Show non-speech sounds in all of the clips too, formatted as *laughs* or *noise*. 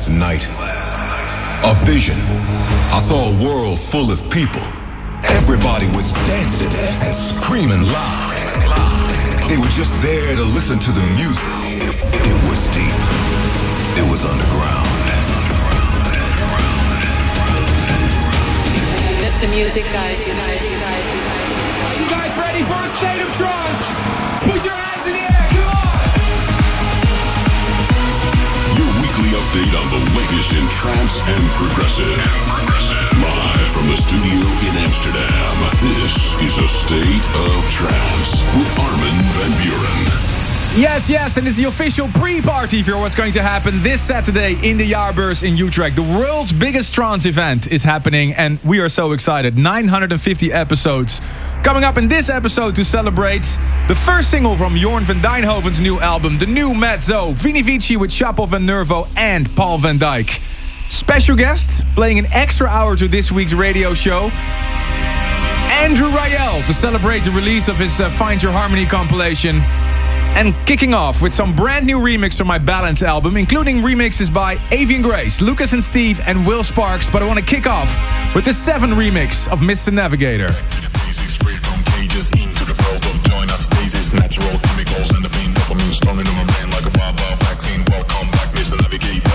last night. A vision. I saw a world full of people. Everybody was dancing and screaming loud. They were just there to listen to the music. It was deep. It was underground. Let the music guide you, guide you, guide you, guide you. You guys ready for a state of trance? Update on the latest in trance and progressive. Live from the studio in Amsterdam. This is a state of trance with Armin van Buuren. Yes, yes, and it's the official pre-party for what's going to happen this Saturday in the Jaarbeurs in Utrecht. The world's biggest trance event is happening, and we are so excited. 950 episodes. Coming up in this episode to celebrate the first single from Jorn van Deynhoven's new album, the new Mezzo, Vini Vici with Chapo van Nervo and Paul van Dyk. Special guest, playing an extra hour to this week's radio show. Andrew Rayel to celebrate the release of his uh, Find Your Harmony compilation. And kicking off with some brand new remix from my Balance album, including remixes by Avian Grace, Lucas and Steve, and Will Sparks. But I want to kick off with the 7 remix of Mr. Navigator. Natural chemicals and the fiend dopamine storming in my brain like a bomb vaccine. Welcome back, Mr. Navigator,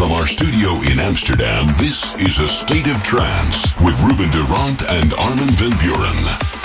From our studio in Amsterdam, this is A State of Trance with Ruben de Ronde and Armin Van Buuren.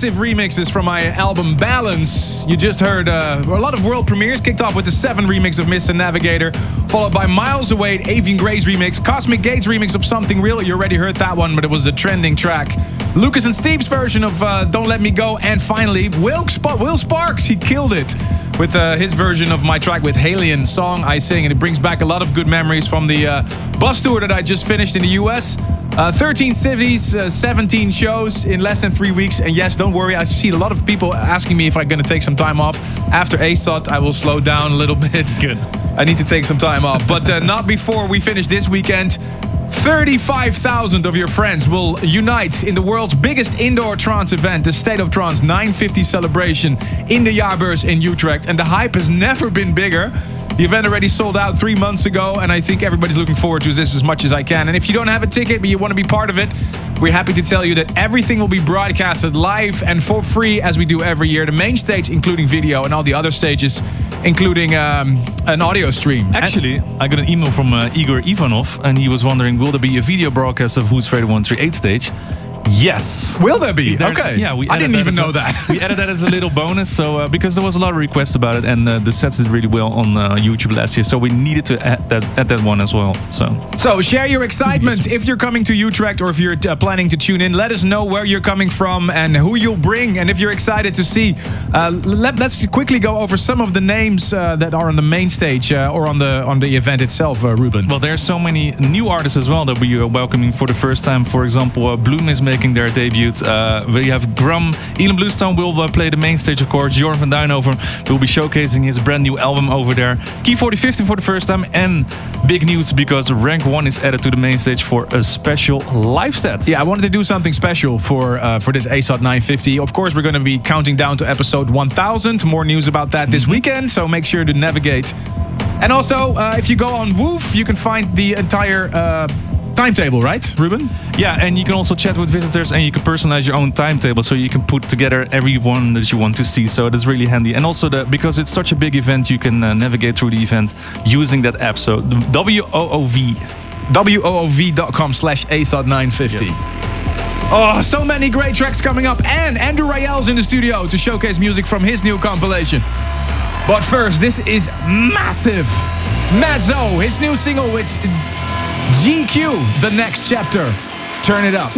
Massive remixes from my album Balance. You just heard uh, a lot of world premieres. Kicked off with the 7 remix of Mr. Navigator, followed by Miles Away, Avian Grace remix, Cosmic Gate's remix of Something Real. You already heard that one, but it was a trending track. Lucas and Steve's version of uh, Don't Let Me Go, and finally Will, Sp- Will Sparks. He killed it with uh, his version of my track with HALIENE song I Sing, and it brings back a lot of good memories from the uh, bus tour that I just finished in the US. Uh, 13 cities, uh, 17 shows in less than three weeks. And yes, don't worry, I see a lot of people asking me if I'm going to take some time off. After ASOT, I will slow down a little *laughs* bit. Good. I need to take some time off, but uh, not before we finish this weekend. 35,000 of your friends will unite in the world's biggest indoor trance event, the State of Trance 950 celebration in the Jaarbeurs in Utrecht. And the hype has never been bigger. The event already sold out three months ago, and I think everybody's looking forward to this as much as I can. And if you don't have a ticket, but you want to be part of it, we're happy to tell you that everything will be broadcasted live and for free as we do every year. The main stage, including video, and all the other stages, including um, an audio stream. Actually, I got an email from uh, Igor Ivanov, and he was wondering, will there be a video broadcast of Who's Afraid 138 stage? Yes. Will there be? There's- okay. Yeah, we I didn't even know a- that. we added that as a little bonus, so uh, because there was a lot of requests about it, and uh, the sets did really well on uh, YouTube last year, so we needed to add that add that one as well. So So share your excitement if you're coming to Utrecht or if you're uh, planning to tune in. Let us know where you're coming from and who you'll bring, and if you're excited to see. Uh, let, us quickly go over some of the names uh, that are on the main stage uh, or on the on the event itself, uh, Ruben. Well, there are so many new artists as well that we are welcoming for the first time. For example, uh, Bloom is making their debut. Uh, we have Grum. Ilan Bluestone will uh, play the main stage, of course. Jorn van Deynhoven will be showcasing his brand new album over there. Key 4050 for the first time. And big news because Rank 1 is added to the main stage for a special live set. Yeah, I wanted to do something special for uh, for this ASOT 950. Of course, we're going to be counting down to episode 1000. More news about that this weekend, so make sure to navigate. And also, uh, if you go on WOOV, you can find the entire uh, timetable, right, Ruben? Yeah, and you can also chat with visitors and you can personalize your own timetable so you can put together everyone that you want to see. So that's really handy. And also, the, because it's such a big event, you can uh, navigate through the event using that app. So WOOV. WOOV.com slash ASOT 950. Oh, so many great tracks coming up. And Andrew Rayel's in the studio to showcase music from his new compilation. But first, this is massive. Mazzo, his new single with GQ, The Next Chapter. Turn it up.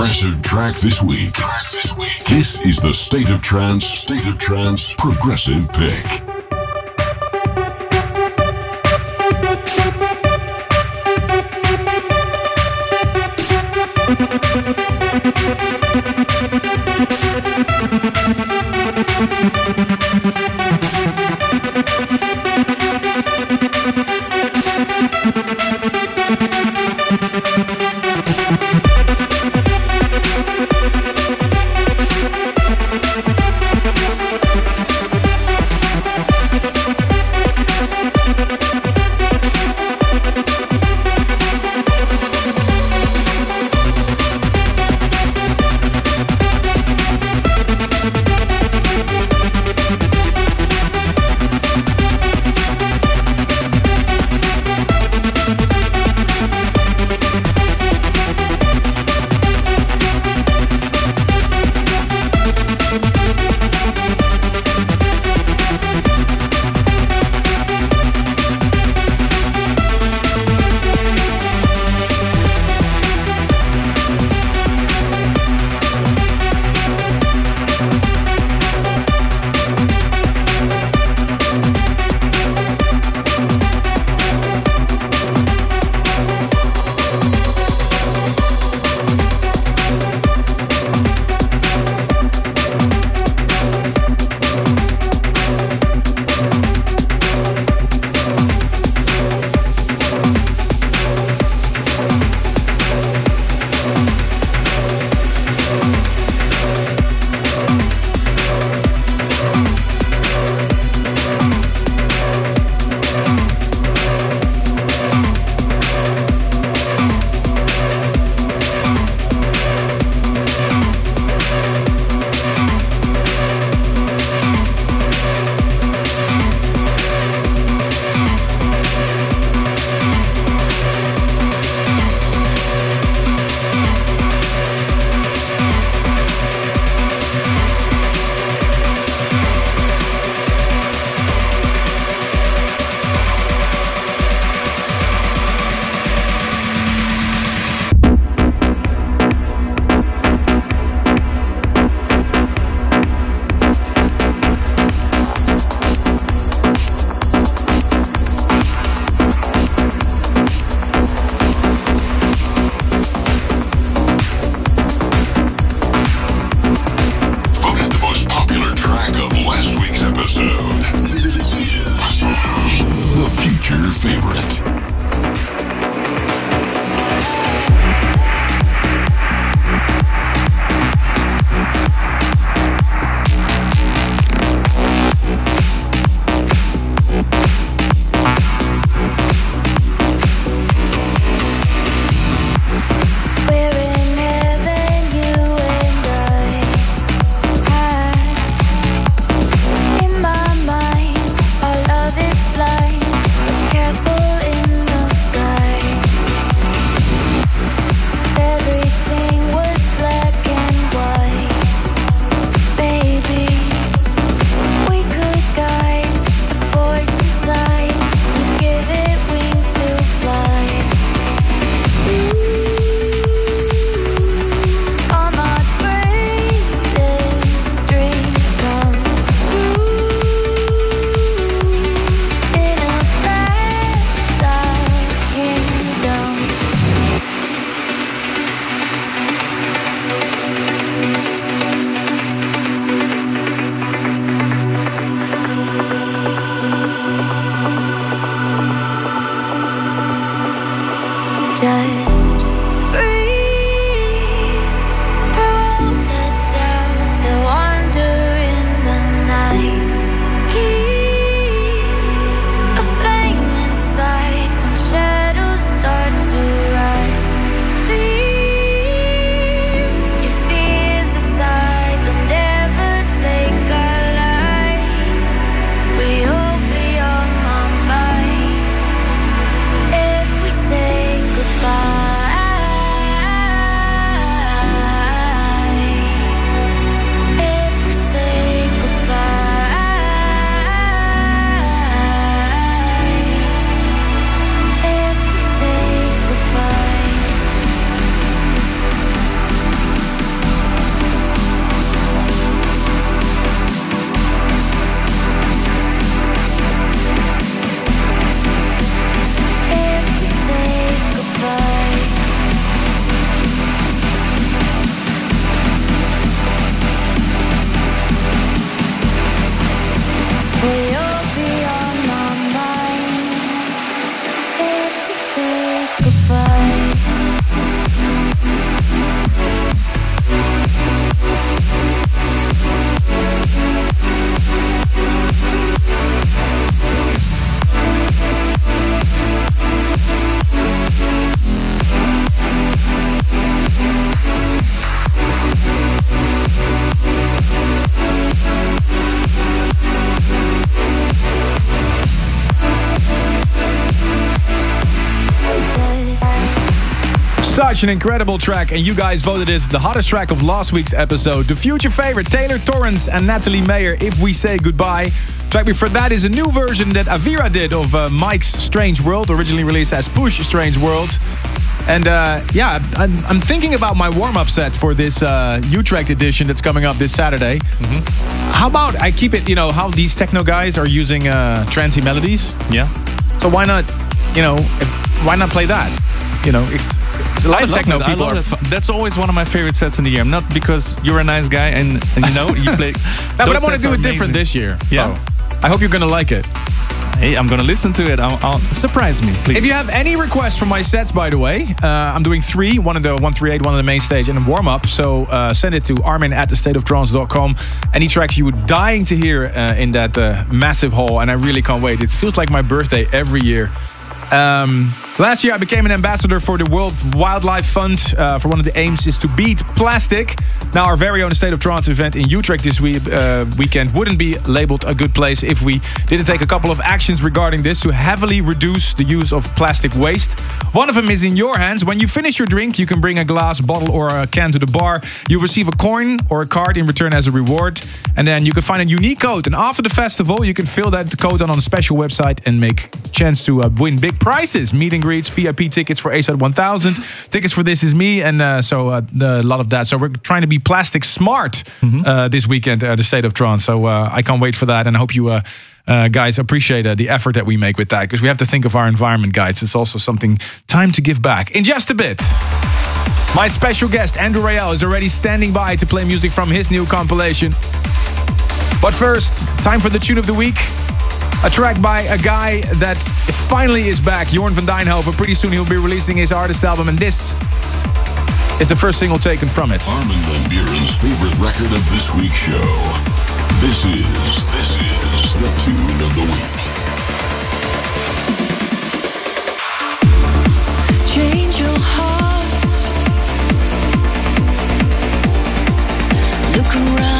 progressive track this week. Track this week. This is the State of Trance, State of Trance progressive pick. Such an incredible track, and you guys voted it the hottest track of last week's episode. The future favorite, Taylor Torrence and Natalie Mayer, If We Say Goodbye. Track before that is a new version that Avira did of uh, Mike's Strange World, originally released as Push Strange World. And uh, yeah, I'm, I'm thinking about my warm up set for this uh, Utrecht edition that's coming up this Saturday. How about I keep it, you know, how these techno guys are using uh, trancy melodies? Yeah. So why not, you know, if, why not play that? You know, it's I techno. People are. that. That's always one of my favorite sets in the year. Not because you're a nice guy and, and you know you *laughs* play. No, but I want to do it different this year. Yeah. So I hope you're gonna like it. Hey, I'm gonna listen to it. I'll, I'll surprise me, please. If you have any requests for my sets, by the way, uh, I'm doing three: one in the 138, one on the main stage, and a warm up. So uh, send it to armin at thestateoftrance.com. Any tracks you were dying to hear uh, in that uh, massive hall, and I really can't wait. It feels like my birthday every year. Um, last year, I became an ambassador for the World Wildlife Fund. Uh, for one of the aims is to beat plastic. Now, our very own State of Trance event in Utrecht this week, uh, weekend wouldn't be labeled a good place if we didn't take a couple of actions regarding this to heavily reduce the use of plastic waste. One of them is in your hands. When you finish your drink, you can bring a glass, bottle, or a can to the bar. You receive a coin or a card in return as a reward. And then you can find a unique code. And after the festival, you can fill that code on on a special website and make chance to uh, win big prizes. Meet and greets, VIP tickets for ASOT 1000, *laughs* tickets for This Is Me, and uh, so uh, the, a lot of that. So we're trying to be plastic smart uh, this weekend at the State of Trance. So uh, I can't wait for that. And I hope you... Uh, uh, guys, appreciate uh, the effort that we make with that because we have to think of our environment, guys. It's also something time to give back. In just a bit, my special guest, Andrew Rayel, is already standing by to play music from his new compilation. But first, time for the tune of the week. A track by a guy that finally is back, Jorn van Deynhoven. Pretty soon he'll be releasing his artist album, and this is the first single taken from it. Armin Van Buuren's favorite record of this week's show. This is, this is the tune of the week. Change your heart. Look around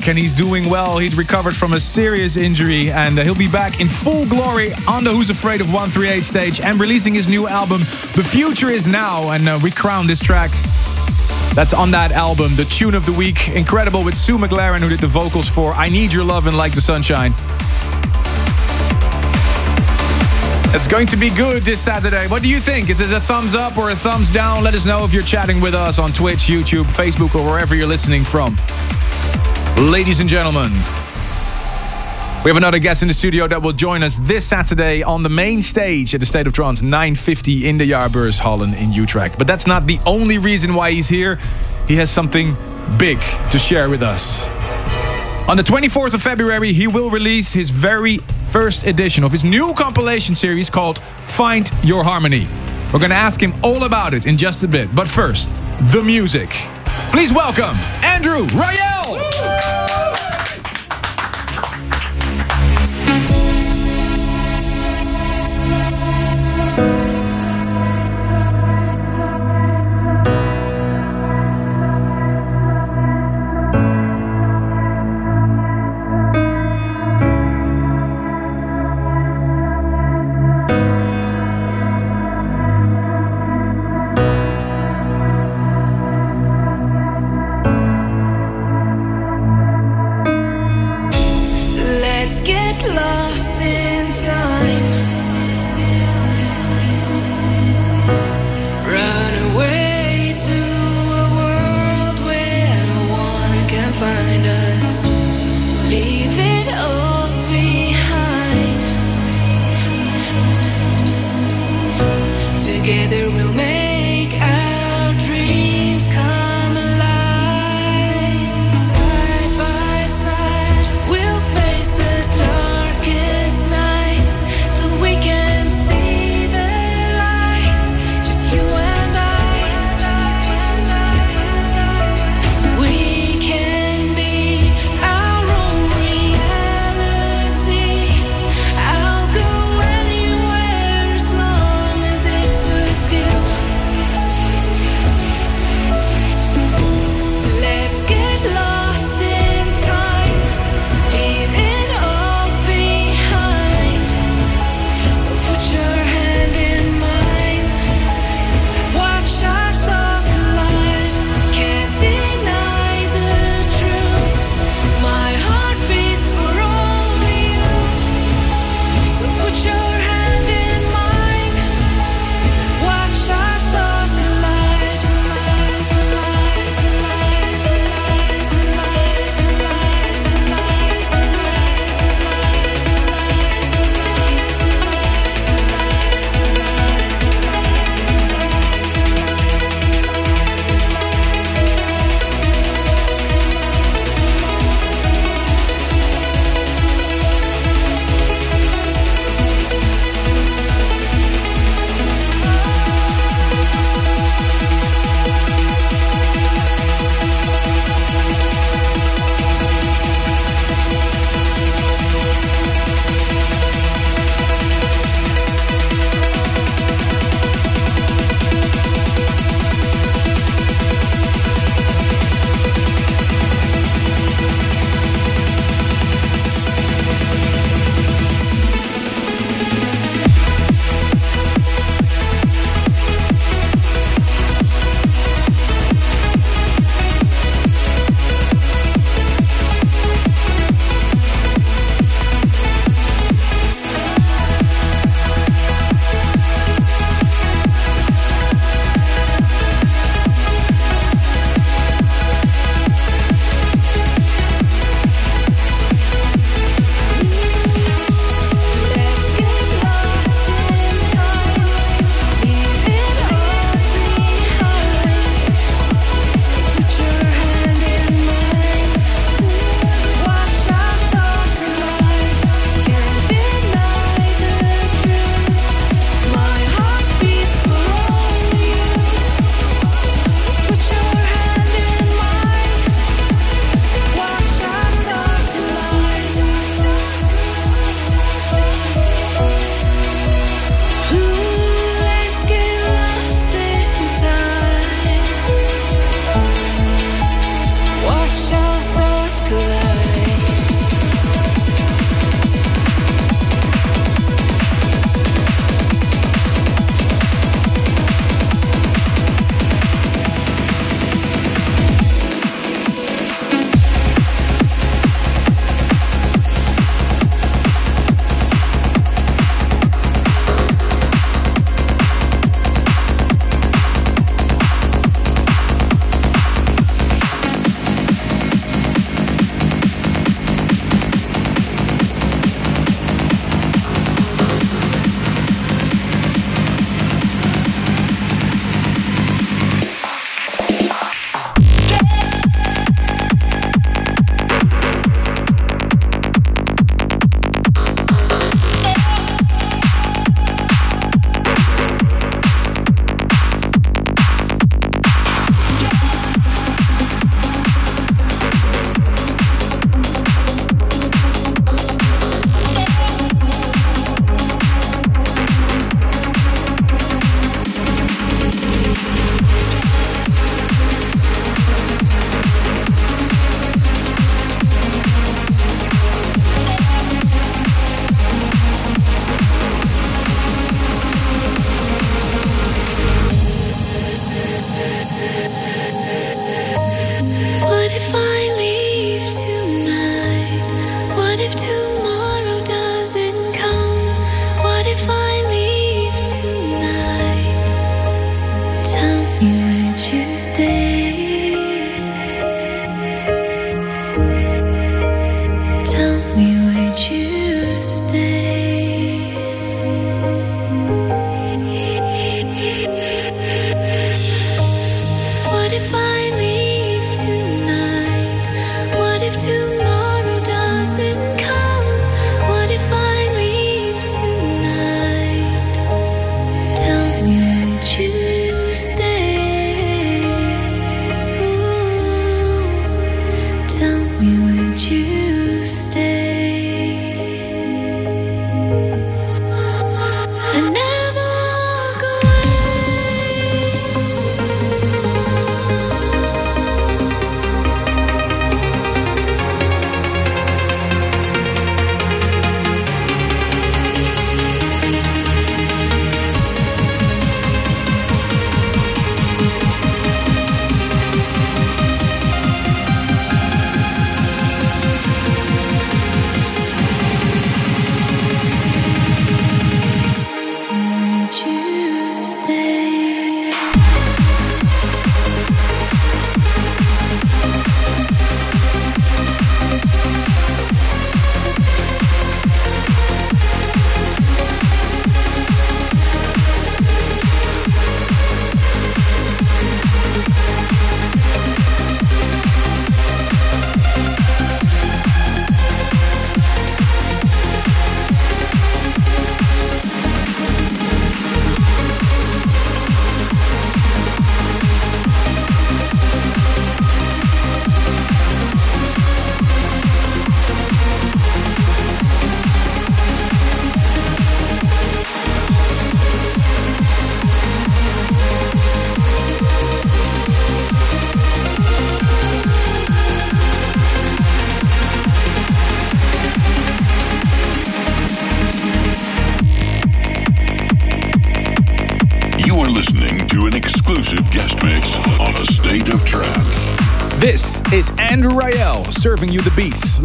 back and he's doing well. He's recovered from a serious injury and uh, he'll be back in full glory on the Who's Afraid of 138 stage and releasing his new album, The Future Is Now. And uh, we crown this track that's on that album, the tune of the week. Incredible with Sue McLaren, who did the vocals for I Need Your Love and Like the Sunshine. It's going to be good this Saturday. What do you think? Is it a thumbs up or a thumbs down? Let us know if you're chatting with us on Twitch, YouTube, Facebook, or wherever you're listening from. Ladies and gentlemen, we have another guest in the studio that will join us this Saturday on the main stage at the State of Trance 950 in the Jaarbeurs Hallen in Utrecht. But that's not the only reason why he's here. He has something big to share with us. On the 24th of February, he will release his very first edition of his new compilation series called Find Your Harmony. We're going to ask him all about it in just a bit. But first, the music. Please welcome Andrew Rayel. Together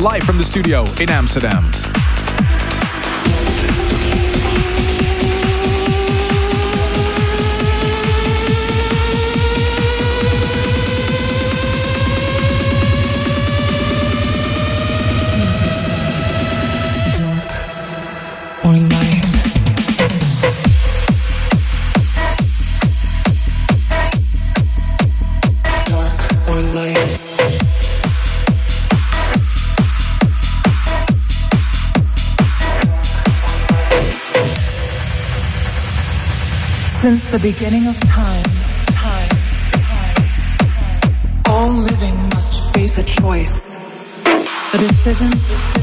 live from the studio in Amsterdam. the beginning of time, time, time, time. All living must face a choice. A decision.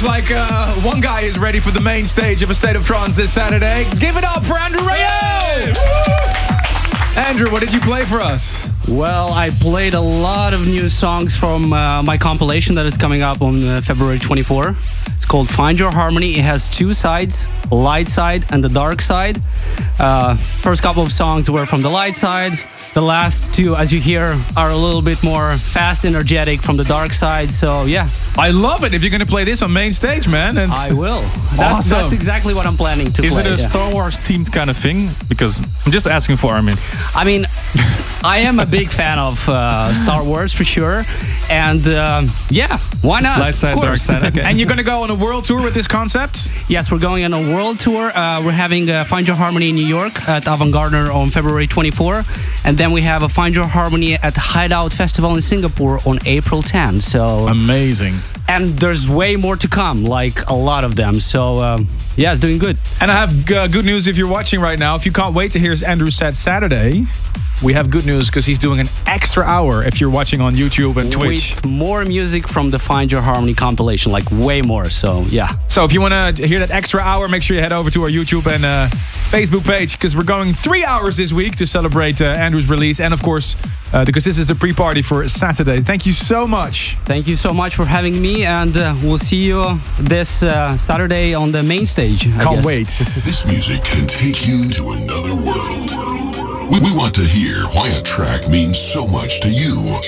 Looks like uh, one guy is ready for the main stage of a State of Trance this Saturday. Give it up for Andrew Rayel! Andrew, what did you play for us? Well, I played a lot of new songs from uh, my compilation that is coming up on uh, February 24. It's called Find Your Harmony. It has two sides, light side and the dark side. Uh, first couple of songs were from the light side. The last two, as you hear, are a little bit more fast, energetic from the dark side. So yeah, I love it if you're going to play this on main stage, man. And I will. *laughs* That's, that's exactly what I'm planning to Is play. Is it a yeah. Star Wars themed kind of thing? Because I'm just asking for Armin. I mean, I am a big fan of uh, Star Wars for sure, and um, yeah, why not? Light side, dark side. Okay. *laughs* And you're going to go on a world tour with this concept? yes, we're going on a world tour. Uh, we're having uh, Find Your Harmony in New York at Avant Gardner on February 24, and then we have a Find Your Harmony at Hideout Festival in Singapore on April 10. So, Amazing. And there's way more to come, like a lot of them. So, um, yeah, it's doing good. And I have uh, good news if you're watching right now. If you can't wait to hear Andrew set Saturday, we have good news because he's doing an extra hour if you're watching on YouTube and Twitch. With more music from the Find Your Harmony compilation, like way more. So, yeah. So if you want to hear that extra hour, make sure you head over to our YouTube and uh, Facebook page because we're going three hours this week to celebrate uh, Andrew's release. And of course, uh, because this is a pre-party for Saturday. Thank you so much. Thank you so much for having me, and uh, we'll see you this uh, Saturday on the main stage. I Can't guess. wait. *laughs* *laughs* This music can take you to another world. We, we want to hear why a track means so much to you.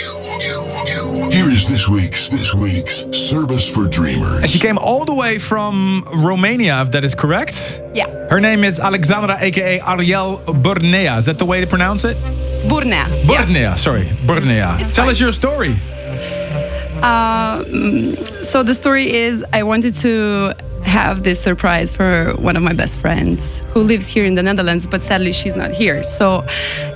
Here is this week's this week's service for dreamers. And she came all the way from Romania, if that is correct. Yeah. Her name is Alexandra, aka Ariel Burnea. Is that the way to pronounce it? Burnea. Burnea, sorry. Burnea. It's Tell fine. us your story. Um, so the story is I wanted to have this surprise for one of my best friends who lives here in the Netherlands, but sadly she's not here. So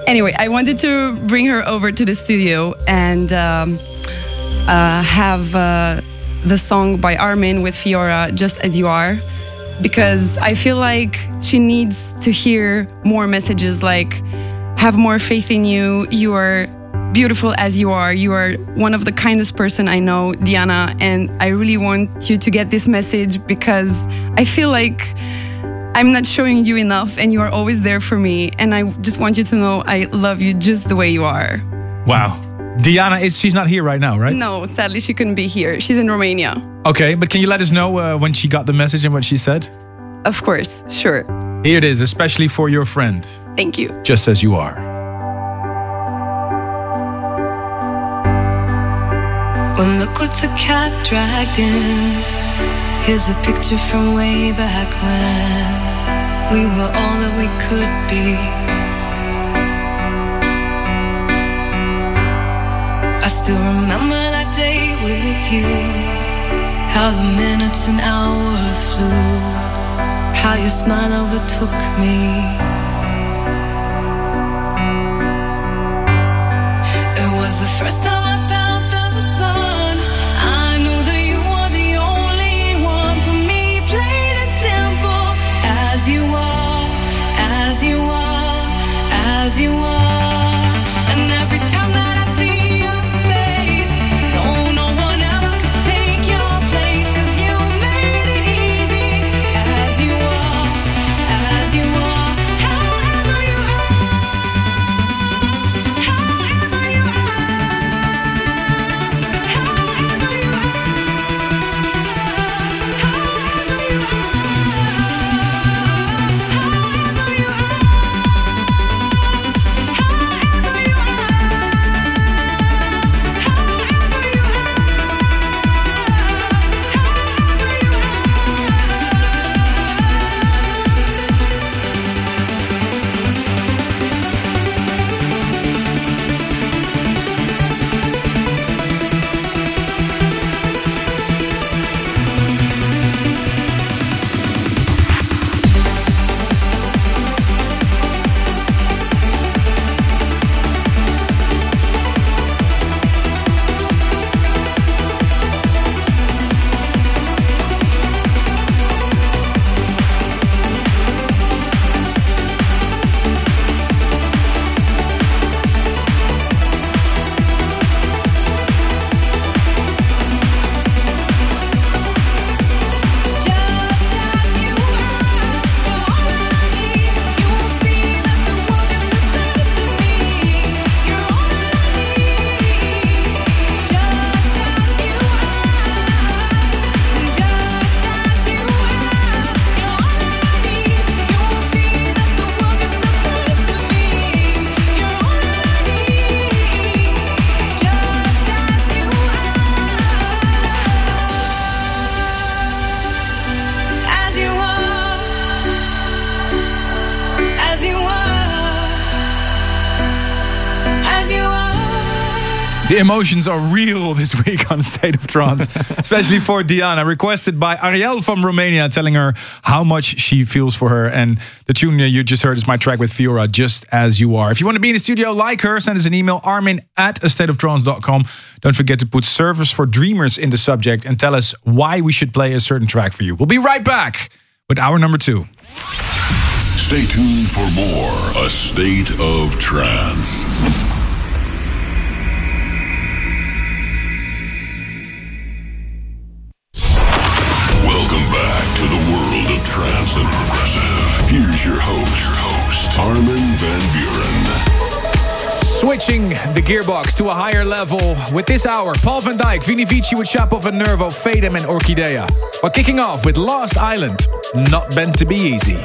anyway, I wanted to bring her over to the studio and um, uh, have uh, the song by Armin with Fiora, Just As You Are, because I feel like she needs to hear more messages like, have more faith in you, you are beautiful as you are. You are one of the kindest person I know, Diana, and I really want you to get this message because I feel like I'm not showing you enough and you are always there for me and I just want you to know I love you just the way you are. Wow. Diana is she's not here right now, right? No, sadly she couldn't be here. She's in Romania. Okay, but can you let us know uh, when she got the message and what she said? Of course, sure. Here it is, especially for your friend, Thank you. just as you are. Well, look what the cat dragged in. Here's a picture from way back when we were all that we could be. I still remember that day with you. How the minutes and hours flew. How your smile overtook me. First The emotions are real this *laughs* week on State of Trance, *laughs* especially for Diana, requested by Ariel from Romania, telling her how much she feels for her. And the tune you just heard is my track with Fiora, Just As You Are. If you want to be in the studio like her, send us an email, armin at astateoftrance.com. Don't forget to put Service for Dreamers in the subject and tell us why we should play a certain track for you. We'll be right back with hour number two. Stay tuned for more A State of Trance. Progressive. Here's your host, your host, Armin van Buuren. Switching the gearbox to a higher level with this hour, Paul van Dyk, Vini Vici with Shapov and Nervo, Fatum and Orchidea. While kicking off with Lost Island, not meant to be easy.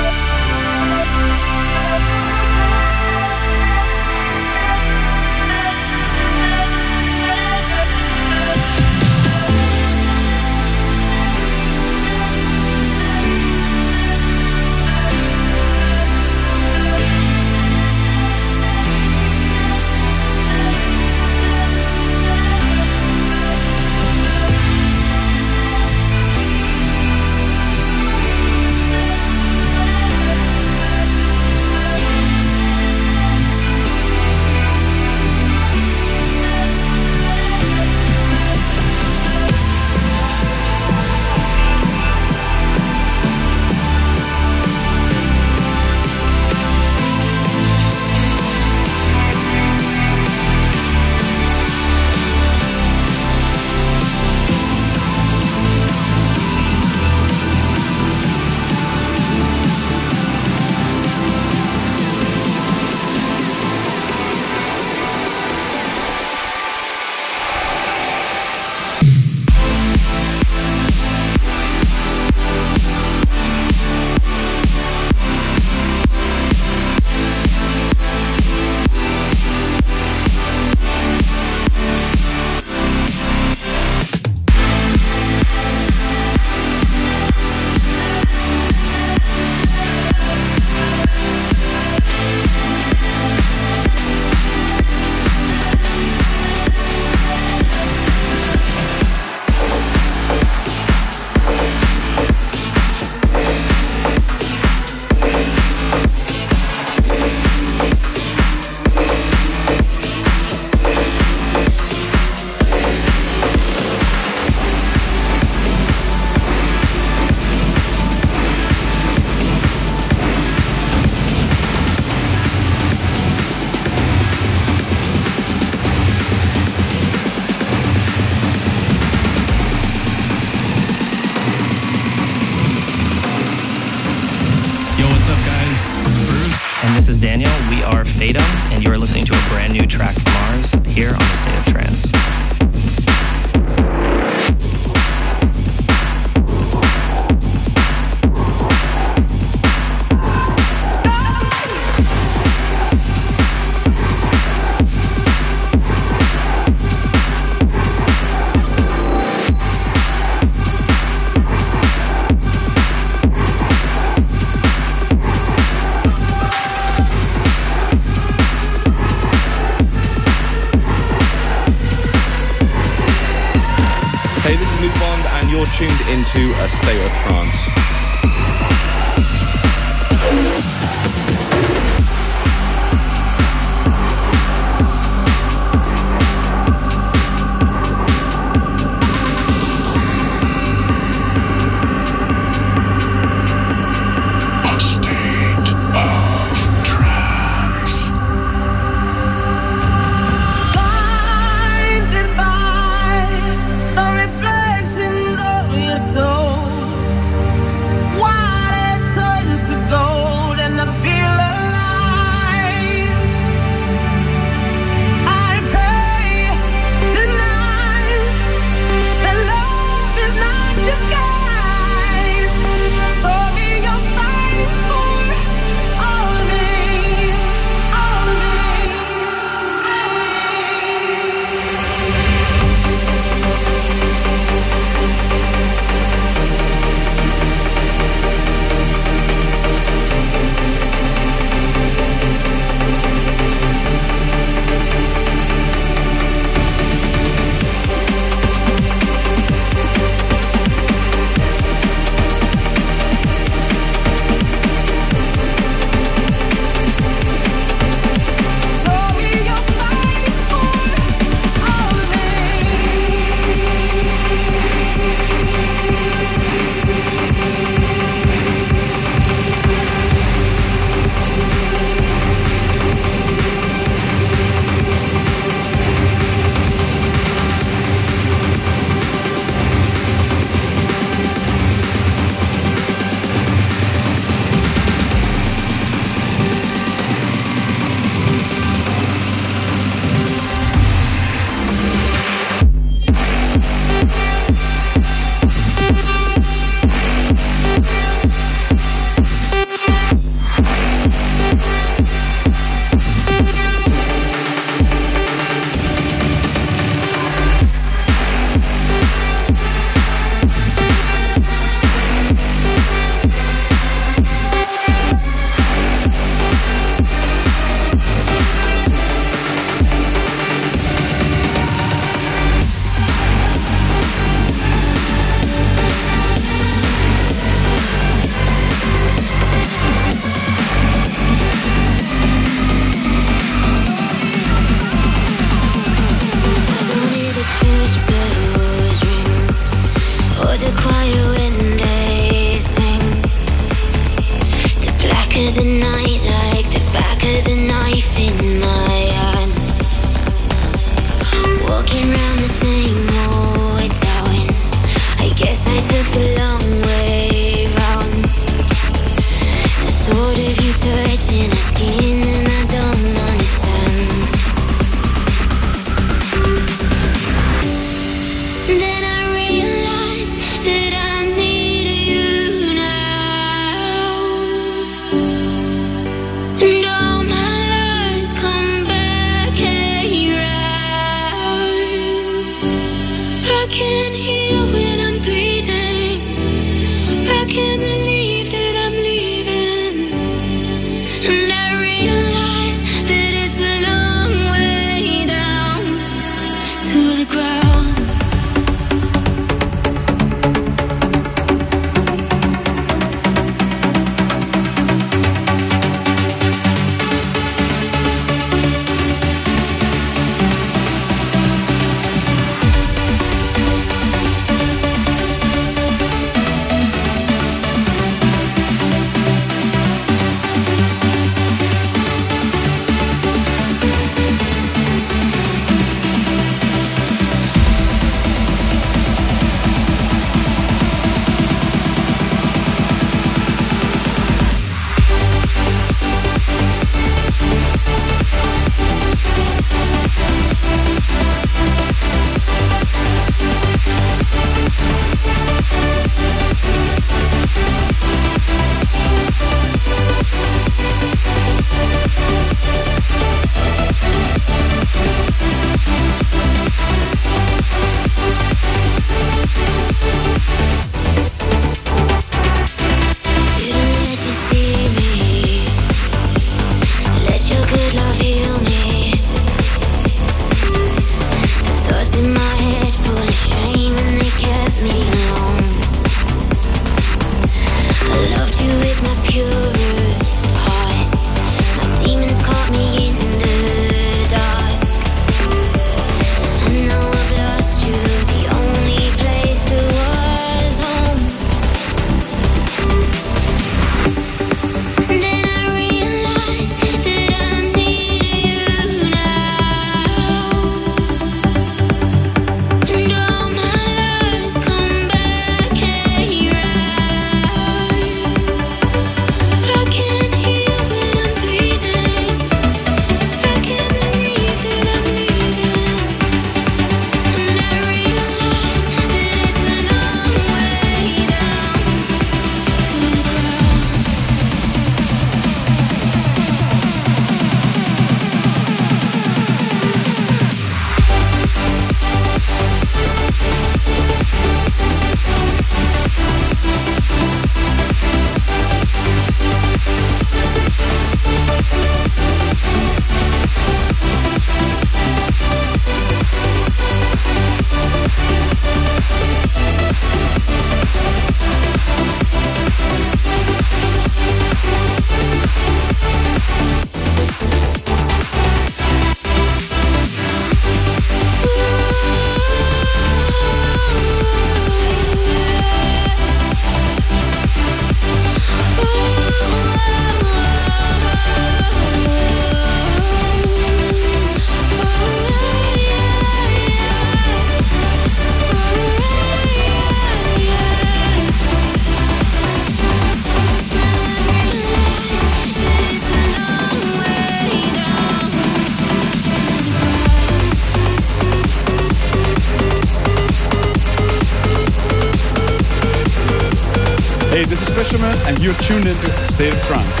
Fisherman, and you're tuned into state of trance.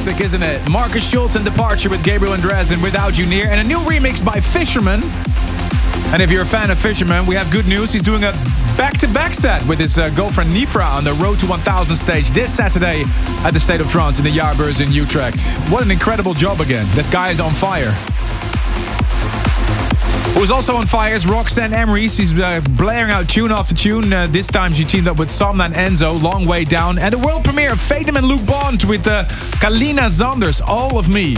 Classic, isn't it? Markus Schulz and Departure with Gabriel and Without You Near, and a new remix by Fisherman. And if you're a fan of Fisherman, we have good news. He's doing a back-to-back set with his uh, girlfriend Nifra on the Road to 1000 stage this Saturday at the State of Trance in the Jaarbeurs in Utrecht. What an incredible job again. That guy is on fire. Who's also on fire is Roxanne Emery. She's uh, blaring out tune after tune. Uh, this time she teamed up with Samna and Enzo, Long Way Down. And the world premiere of Fatum and Luke Bond with uh, Kalina Zanders, All of Me.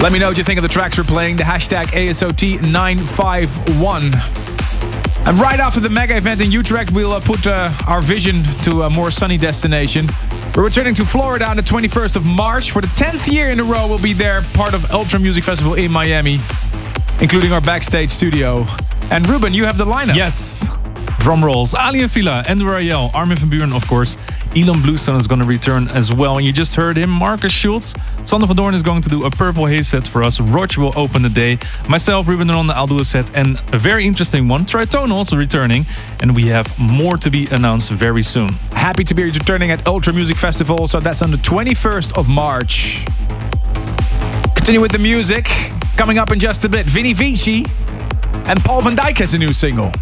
Let me know what you think of the tracks we're playing. The hashtag ASOT951. And right after the mega event in Utrecht, we'll uh, put uh, our vision to a more sunny destination. We're returning to Florida on the 21st of March. For the 10th year in a row, we'll be there, part of Ultra Music Festival in Miami, including our backstage studio. And Ruben, you have the lineup. Yes. Drum rolls. Aly and Fila, Andrew Rayel, Armin van Buuren, of course. Ilan Bluestone is going to return as well. And you just heard him, Markus Schulz. Sander van Doorn is going to do a Purple Haze set for us. Roger will open the day. Myself, Ruben Ronde, I'll do a set. And a very interesting one, Tritonal also returning. And we have more to be announced very soon. Happy to be returning at Ultra Music Festival. So that's on the 21st of March. Continue with the music. Coming up in just a bit, Vini Vici and Paul van Dyk has a new single.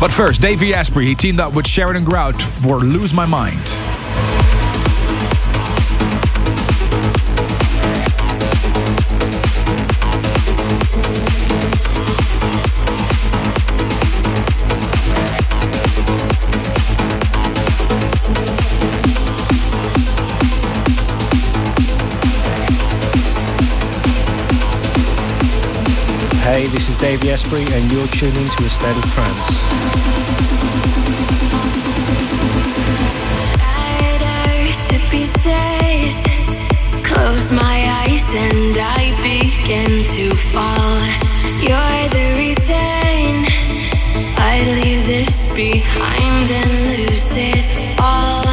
But first, Davey Asprey, he teamed up with Sheridan Grout for Lose My Mind. Davey Asprey, and you're tuning to a state of trance. Close my eyes and I begin to fall. You're the reason I leave this behind and lose it all.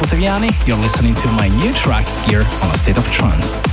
Tagliani. You're listening to my new track here on A State of Trance.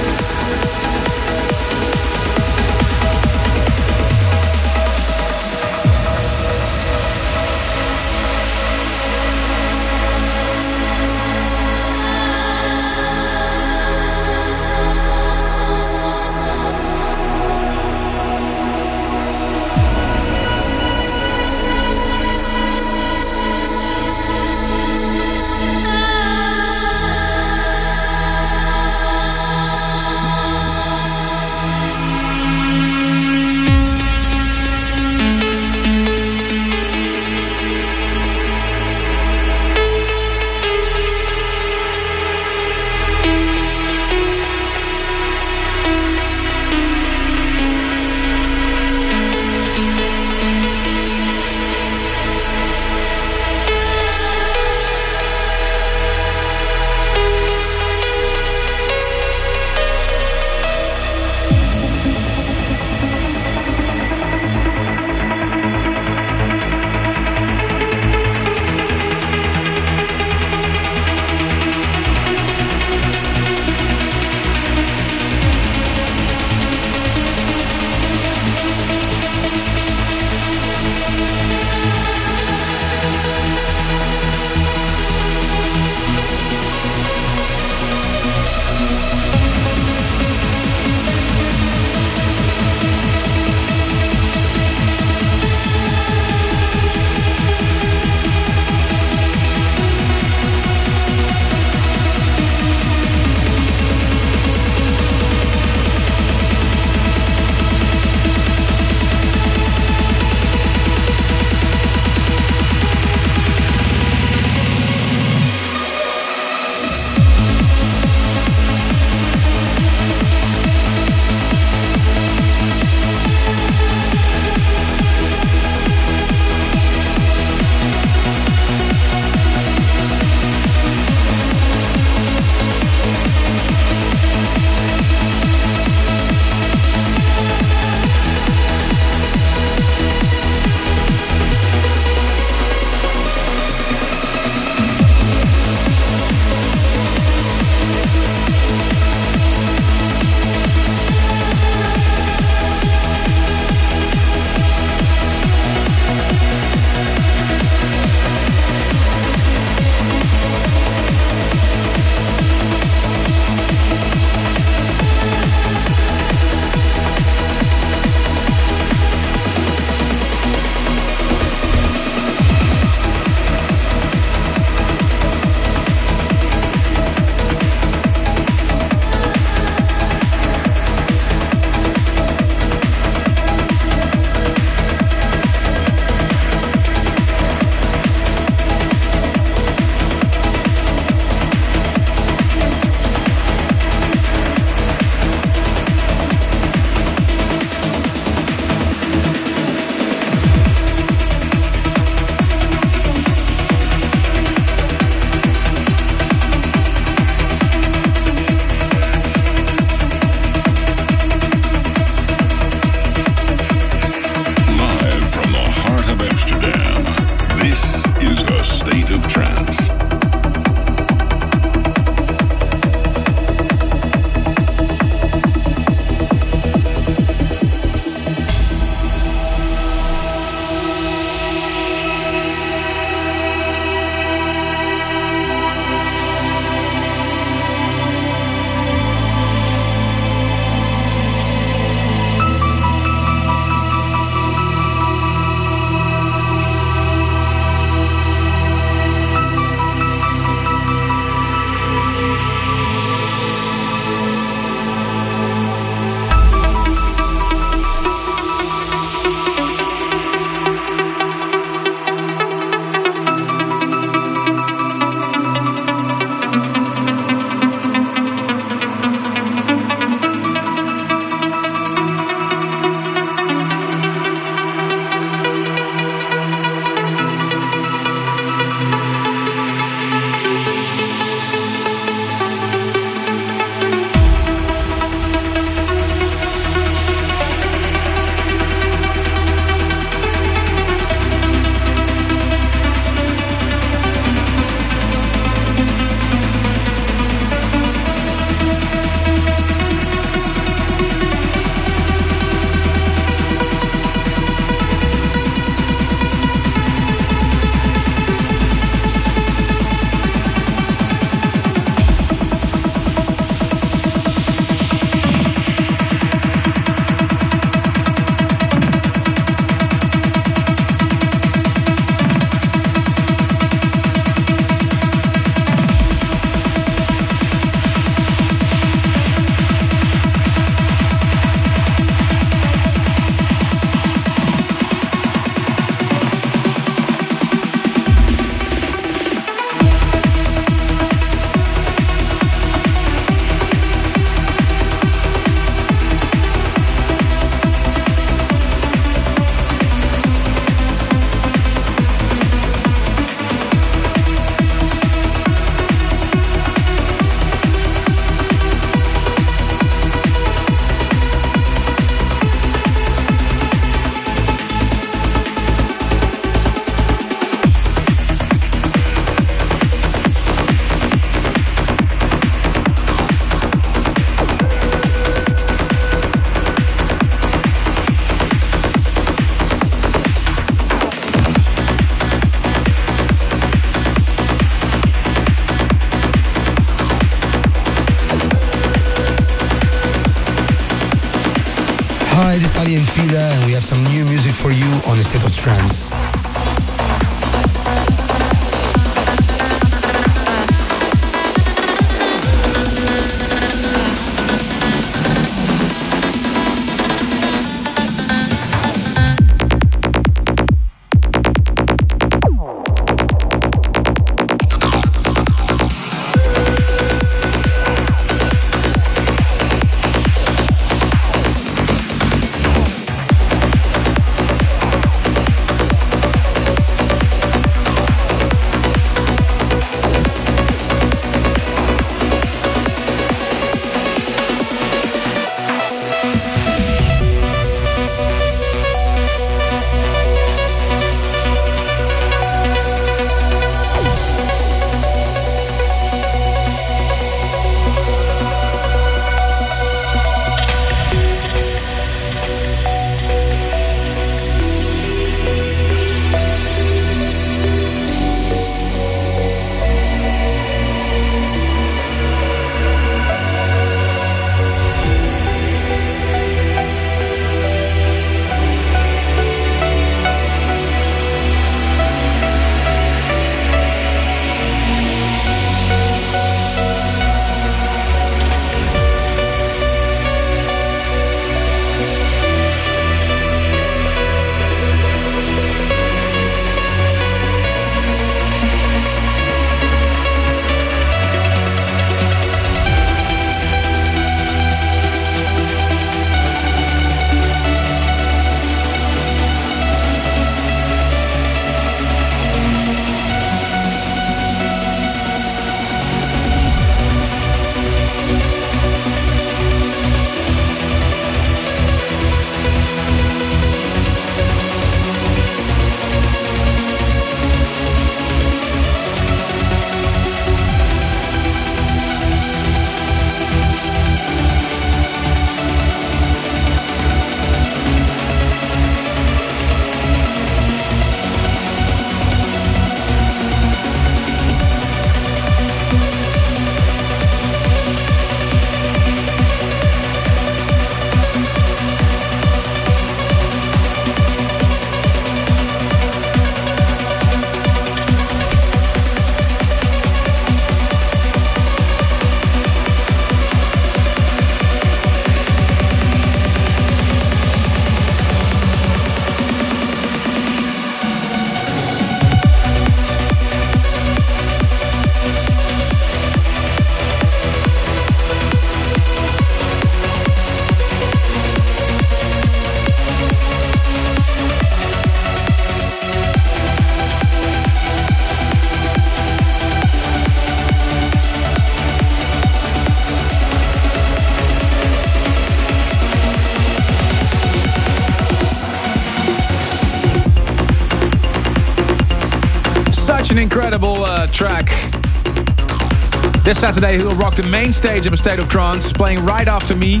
This Saturday, he'll rock the main stage of a State of Trance, playing right after me.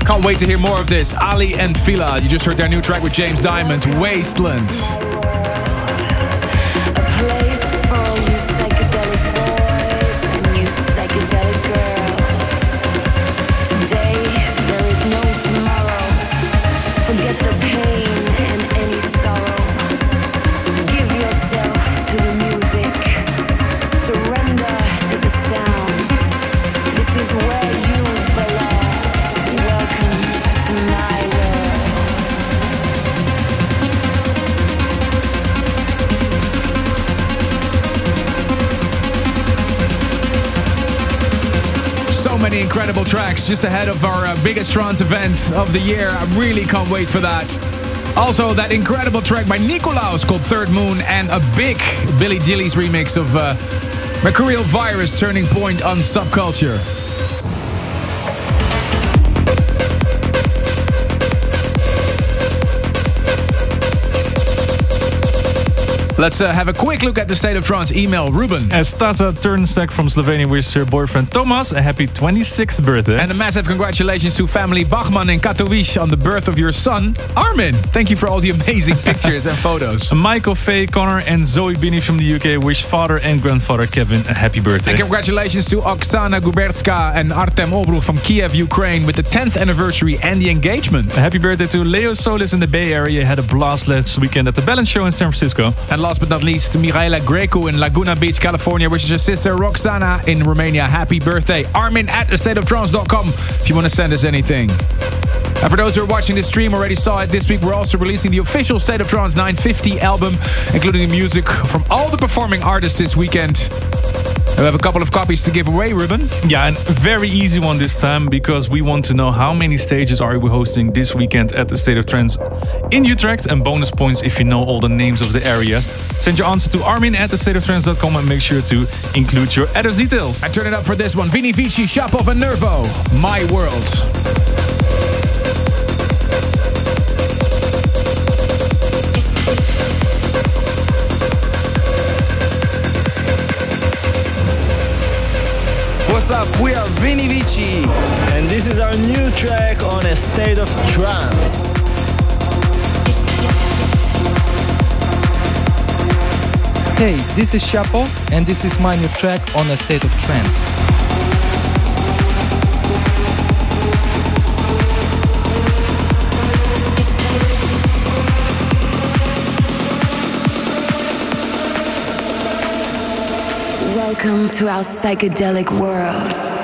Can't wait to hear more of this. Aly and Fila. You just heard their new track with James Diamond, Wasteland. Incredible tracks just ahead of our uh, biggest trance event of the year. I really can't wait for that. Also, that incredible track by Nikolaus called Third Moon and a big Billy Gillies remix of uh, Mercurial Virus Turning Point on Subculture. Let's uh, have a quick look at the state of trance. Email Ruben. As Turnsek from Slovenia wishes her boyfriend Thomas a happy 26th birthday. And a massive congratulations to family Bachman in Katowice on the birth of your son, Armin. Thank you for all the amazing *laughs* pictures and photos. Michael Faye, Connor, and Zoe Bini from the UK wish father and grandfather Kevin a happy birthday. And congratulations to Oksana Gubertska and Artem Obruch from Kiev, Ukraine with the 10th anniversary and the engagement. A happy birthday to Leo Solis in the Bay Area. Had a blast last weekend at the Balance Show in San Francisco. And last but not least, Mihaela Greco in Laguna Beach, California, wishes her sister Roxana in Romania happy birthday. Armin at thestateoftrance.com if you want to send us anything. And for those who are watching this stream already saw it, this week we're also releasing the official State of Trance 950 album, including the music from all the performing artists this weekend. We have a couple of copies to give away, Ruben. Yeah, and very easy one this time because we want to know how many stages are we hosting this weekend at the State of Trance in Utrecht and bonus points if you know all the names of the areas. Send your answer to armin at thestateoftrance.com and make sure to include your address details. I turn it up for this one. Vini Vici, Shapov and Nervo, My World. We are Vini Vici. And this is our new track on a state of trance. Hey, this is Shapov, and this is my new track on a state of trance. Welcome to our psychedelic world.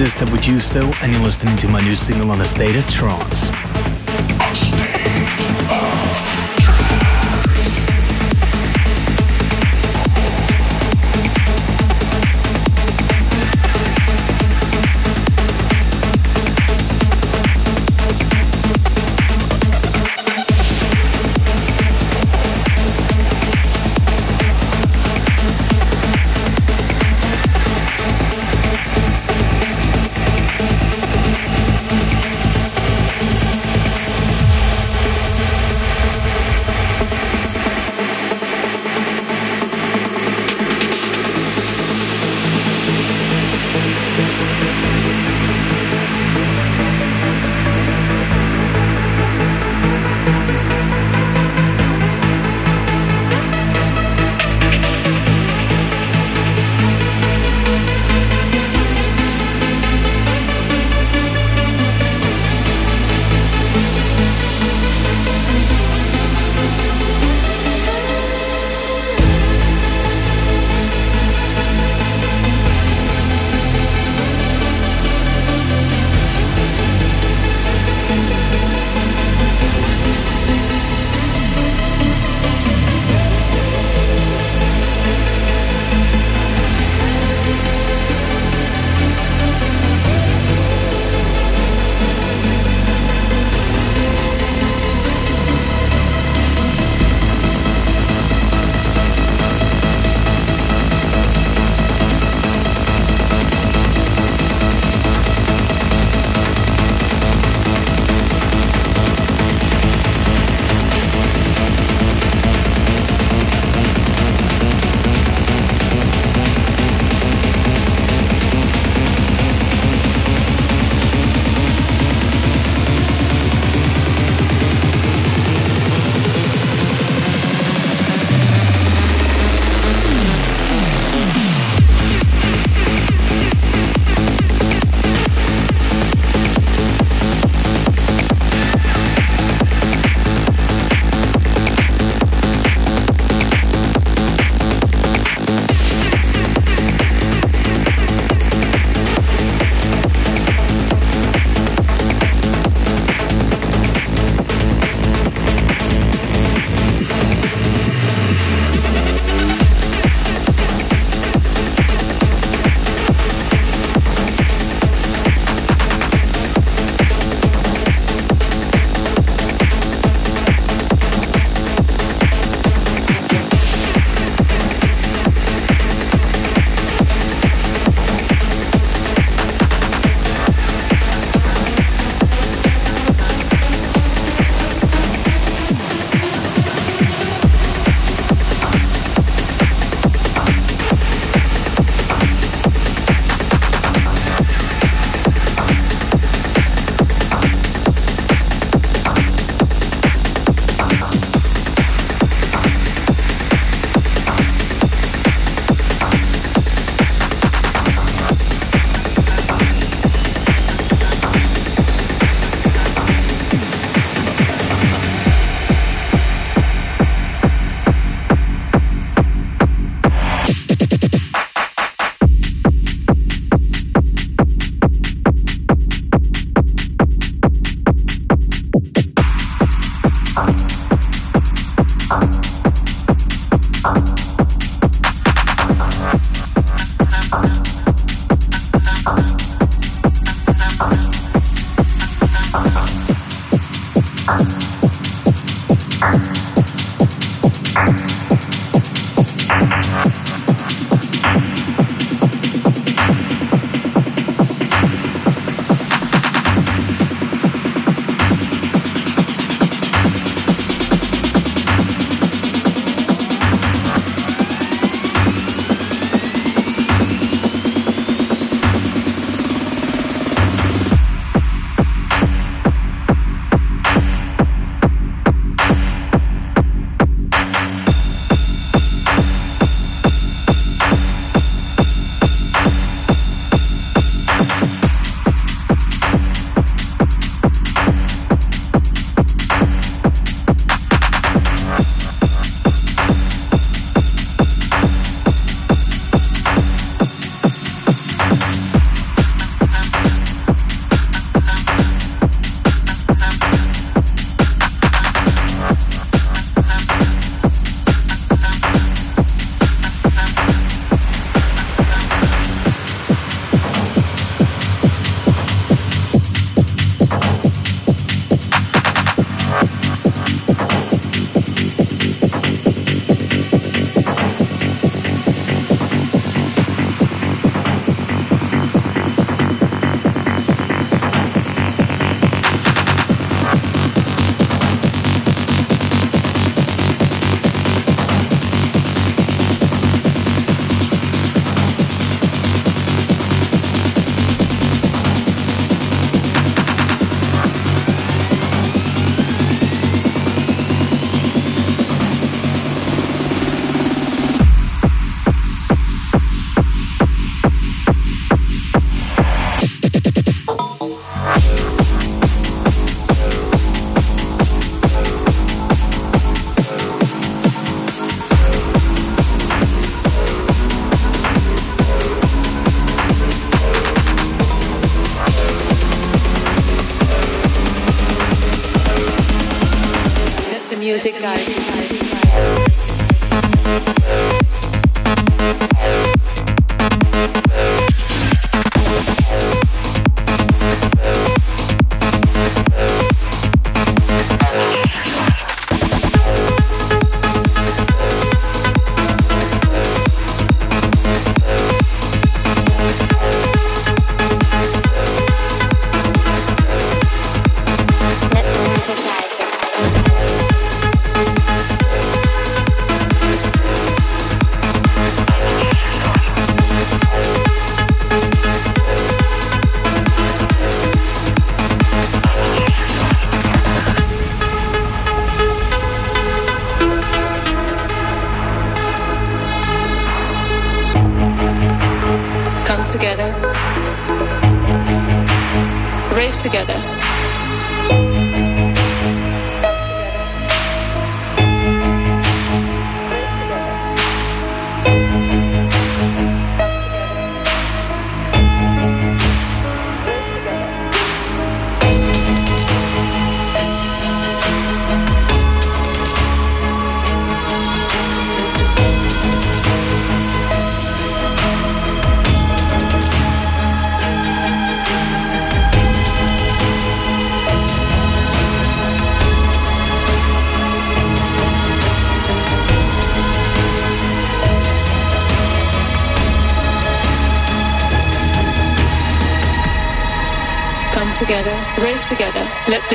This is Tempo Giusto, and you're listening to my new single on the state of trance.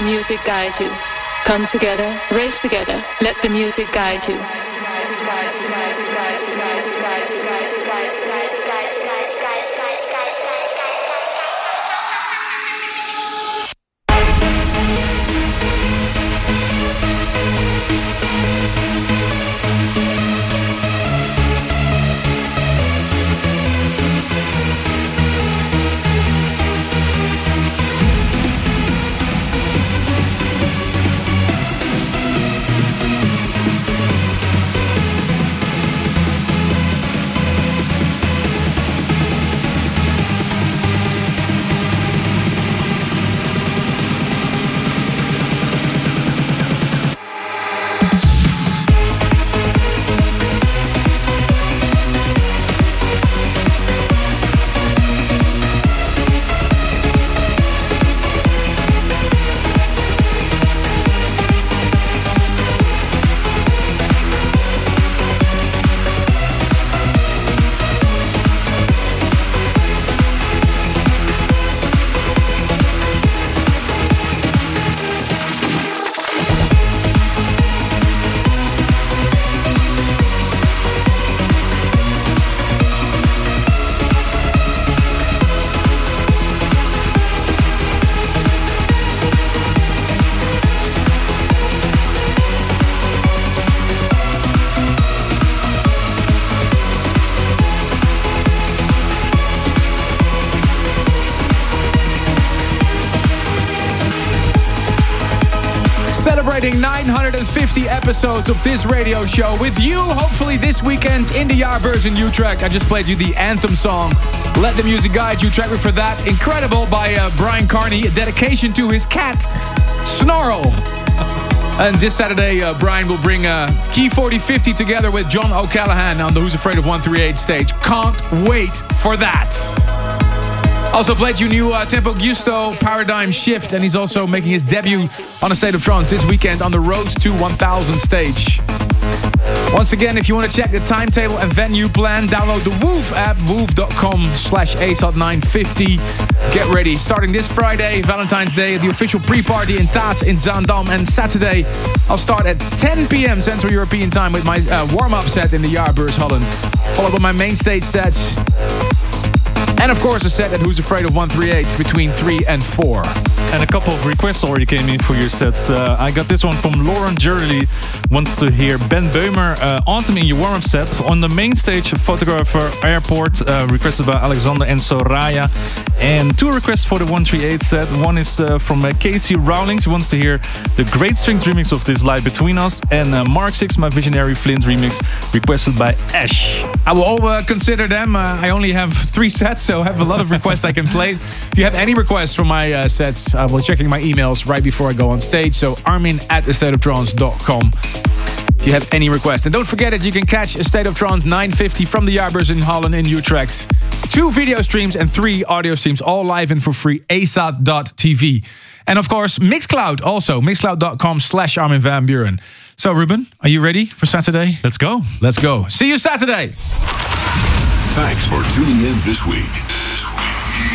Music guide you. Come together, rave together, let the music guide you. Celebrating 950 episodes of this radio show with you, hopefully this weekend in the Jaarbeurs in Utrecht. I just played you the anthem song, Let the Music Guide You. Track me for that. Incredible by uh, Bryan Kearney, a dedication to his cat, Snarl. And this Saturday, uh, Brian will bring uh, KEY4050 together with John O'Callaghan on the Who's Afraid of 138 stage. Can't wait for that. Also played you new uh, Tempo Giusto Paradigm Shift, and he's also making his debut on a State of Trance this weekend on the Road to 1000 stage. Once again, if you want to check the timetable and venue plan, download the WOOV app, woov.com slash ASOT950. Get ready. Starting this Friday, Valentine's Day, the official pre-party in Taets in Zaandam. And Saturday, I'll start at 10 p.m. Central European time with my uh, warm-up set in the Jaarbeurs Holland. Followed by my main stage sets. And of course, a set at Who's Afraid of 138 between 3 and 4. And a couple of requests already came in for your sets. Uh, I got this one from Lauren Jurley wants to hear Ben Böhmer, uh, Autumn in your warm-up set. On the main stage, Photographer Airport, uh, requested by Alexander and Soraya. And two requests for the 138 set. One is uh, from uh, Casey Rowlings, who wants to hear the Great Strings remix of This Light Between Us. And uh, Mark 6, My Visionary Flint remix, requested by Ash. I will all uh, consider them. I only have three sets, so I have a lot of requests I can play. If you have any requests from my sets, I will checking my emails right before I go on stage. So armin at thestateoftrance.com. If you have any requests. And don't forget that you can catch A State of Trance 950 from the Jaarbeurs in Holland in Utrecht. Two video streams and three audio streams, all live and for free, asot.tv. And of course, Mixcloud also, mixcloud.com slash Armin van Buuren. So Ruben, are you ready for Saturday? Let's go. Let's go. See you Saturday. Thanks for tuning in this week.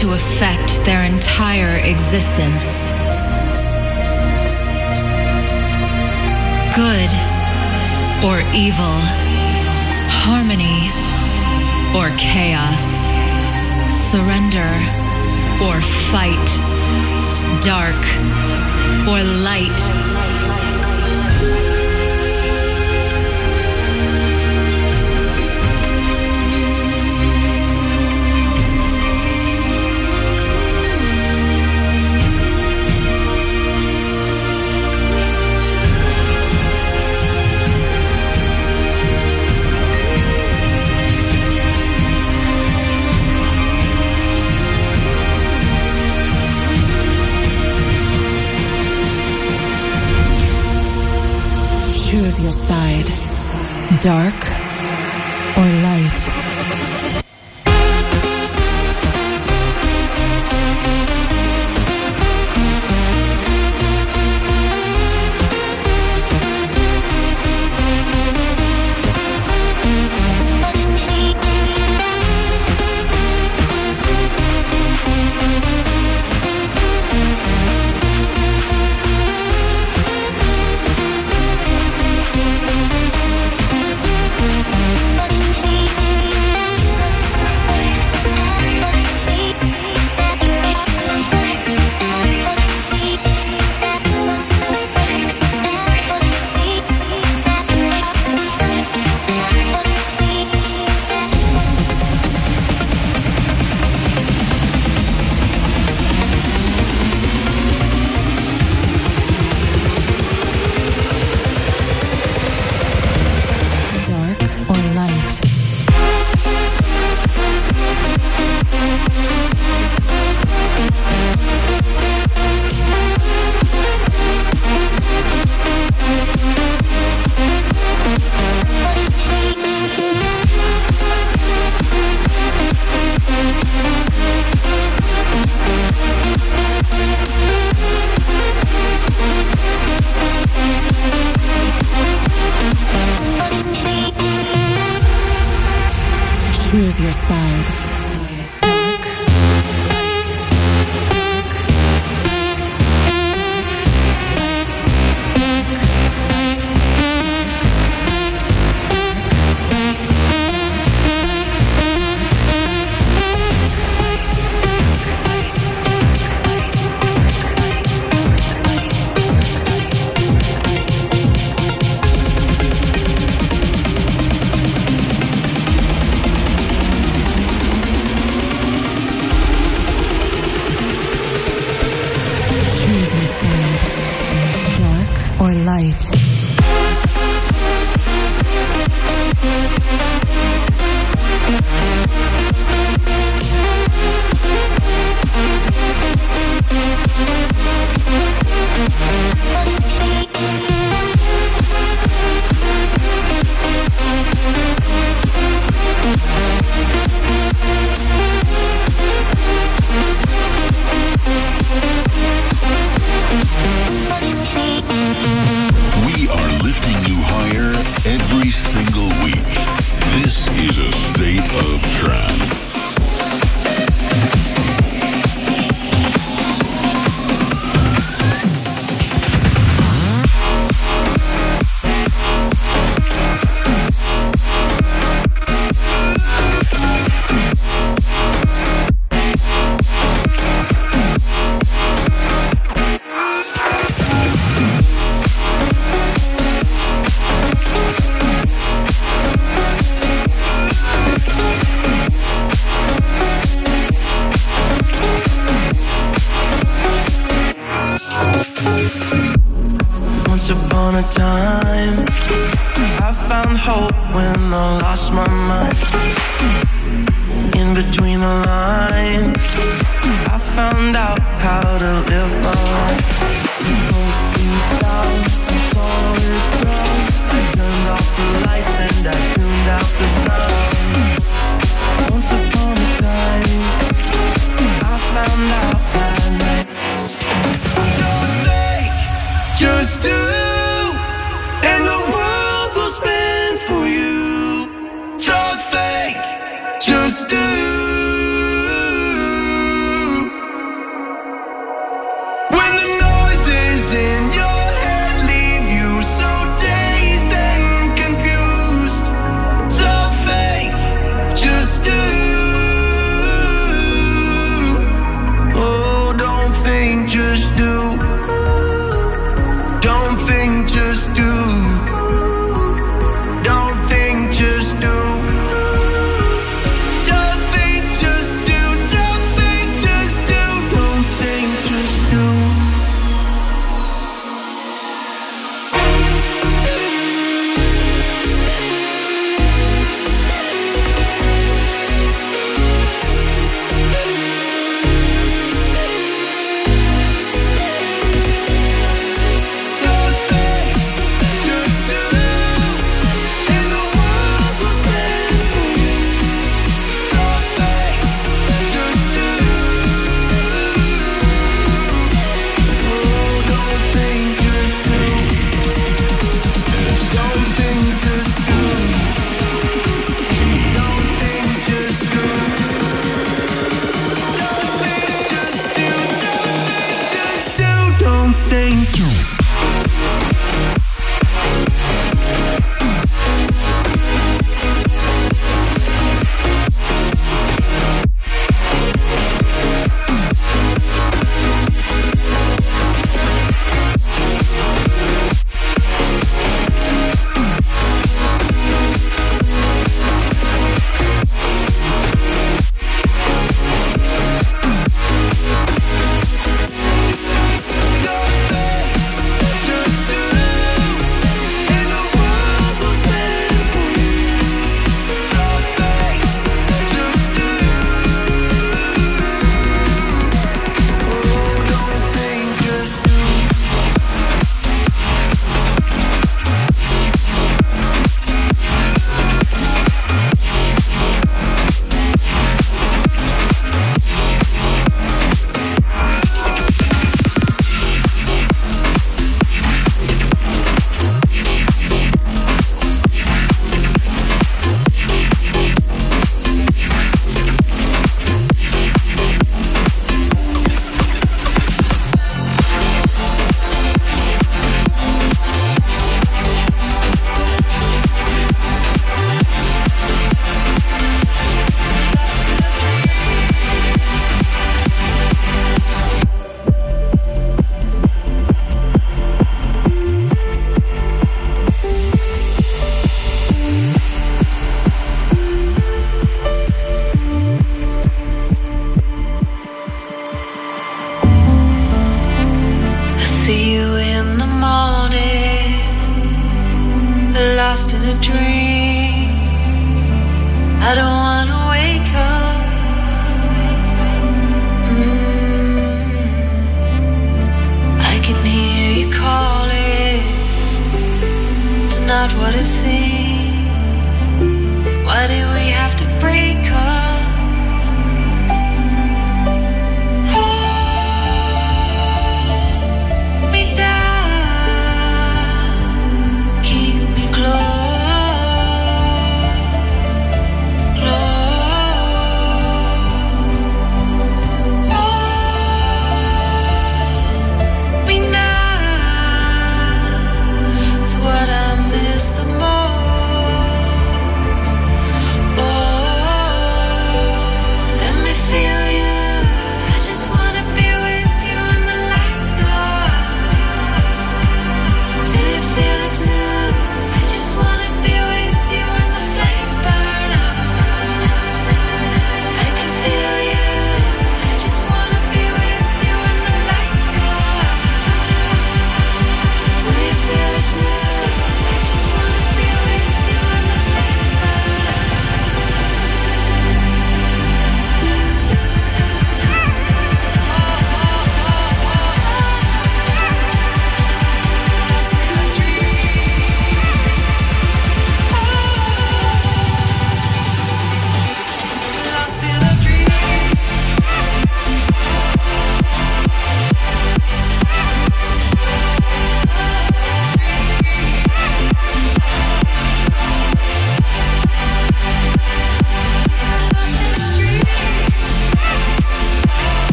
To affect their entire existence. Good or evil. Harmony or chaos. Surrender or fight. Dark or light. Your side. Dark Once upon a time, I found hope when I lost my mind. In between the lines, I found out how to live my life. Turned off the lights and I out the. Once upon a time, I found out just do,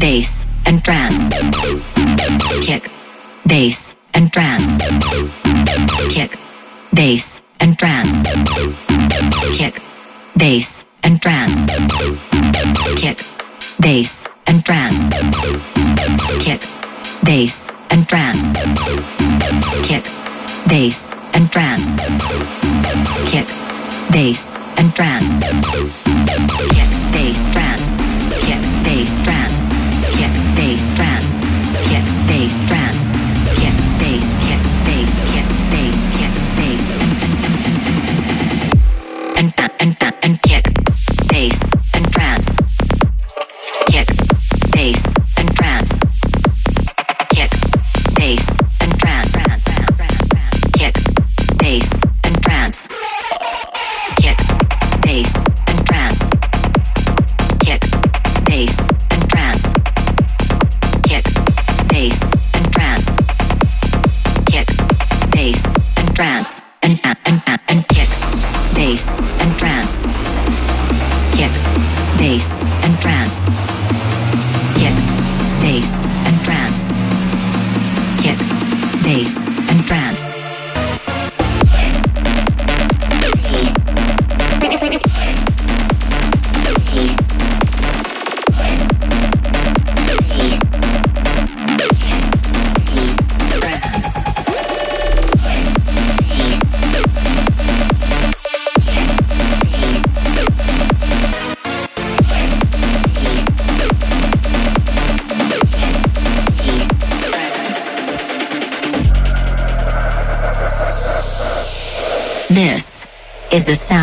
10. Is the sound